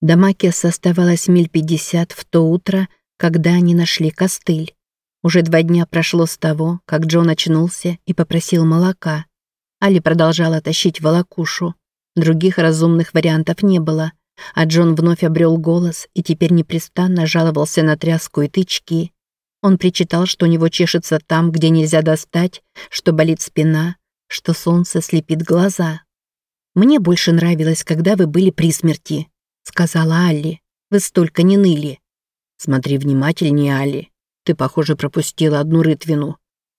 До Макиаса оставалось миль пятьдесят в то утро, когда они нашли костыль. Уже два дня прошло с того, как Джон очнулся и попросил молока. Али продолжала тащить волокушу. Других разумных вариантов не было, а Джон вновь обрел голос и теперь непрестанно жаловался на тряску и тычки. Он причитал, что у него чешется там, где нельзя достать, что болит спина, что солнце слепит глаза. «Мне больше нравилось, когда вы были при смерти», — сказала Алли. «Вы столько не ныли». «Смотри внимательнее, Алли. Ты, похоже, пропустила одну рытвину.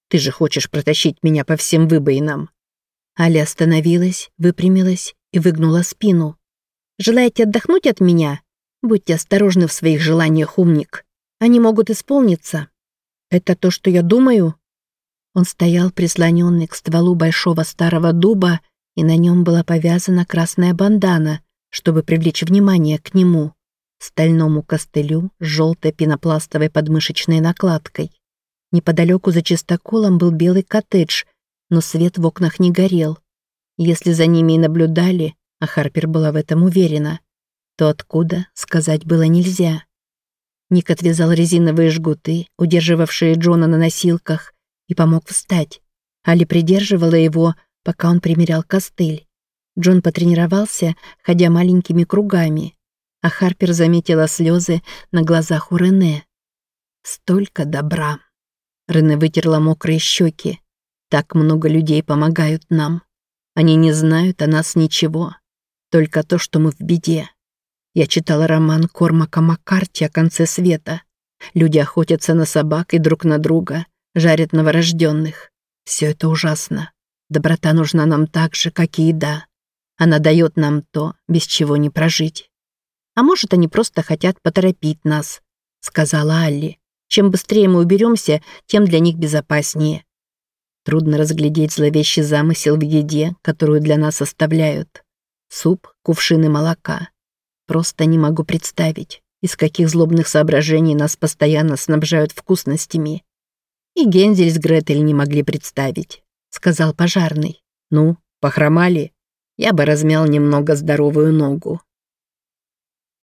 Ты же хочешь протащить меня по всем выбоинам». Аля остановилась, выпрямилась и выгнула спину. «Желаете отдохнуть от меня? Будьте осторожны в своих желаниях, умник. Они могут исполниться». «Это то, что я думаю?» Он стоял прислоненный к стволу большого старого дуба, и на нем была повязана красная бандана, чтобы привлечь внимание к нему, стальному костылю с желтой пенопластовой подмышечной накладкой. Неподалеку за чистоколом был белый коттедж, но свет в окнах не горел. Если за ними и наблюдали, а Харпер была в этом уверена, то откуда, сказать было нельзя. Ник отвязал резиновые жгуты, удерживавшие Джона на носилках, и помог встать. Али придерживала его, пока он примерял костыль. Джон потренировался, ходя маленькими кругами, а Харпер заметила слезы на глазах у Рене. «Столько добра!» Рене вытерла мокрые щеки. «Так много людей помогают нам. Они не знают о нас ничего, только то, что мы в беде. Я читала роман Кормака Маккарти о конце света. Люди охотятся на собак и друг на друга, жарят новорожденных. Все это ужасно. Доброта нужна нам так же, как и еда. Она дает нам то, без чего не прожить. А может, они просто хотят поторопить нас, сказала Алли. Чем быстрее мы уберемся, тем для них безопаснее. Трудно разглядеть зловещий замысел в еде, которую для нас оставляют. Суп, кувшины молока. Просто не могу представить, из каких злобных соображений нас постоянно снабжают вкусностями. И Гензель с Гретель не могли представить, сказал пожарный. Ну, похромали? Я бы размял немного здоровую ногу.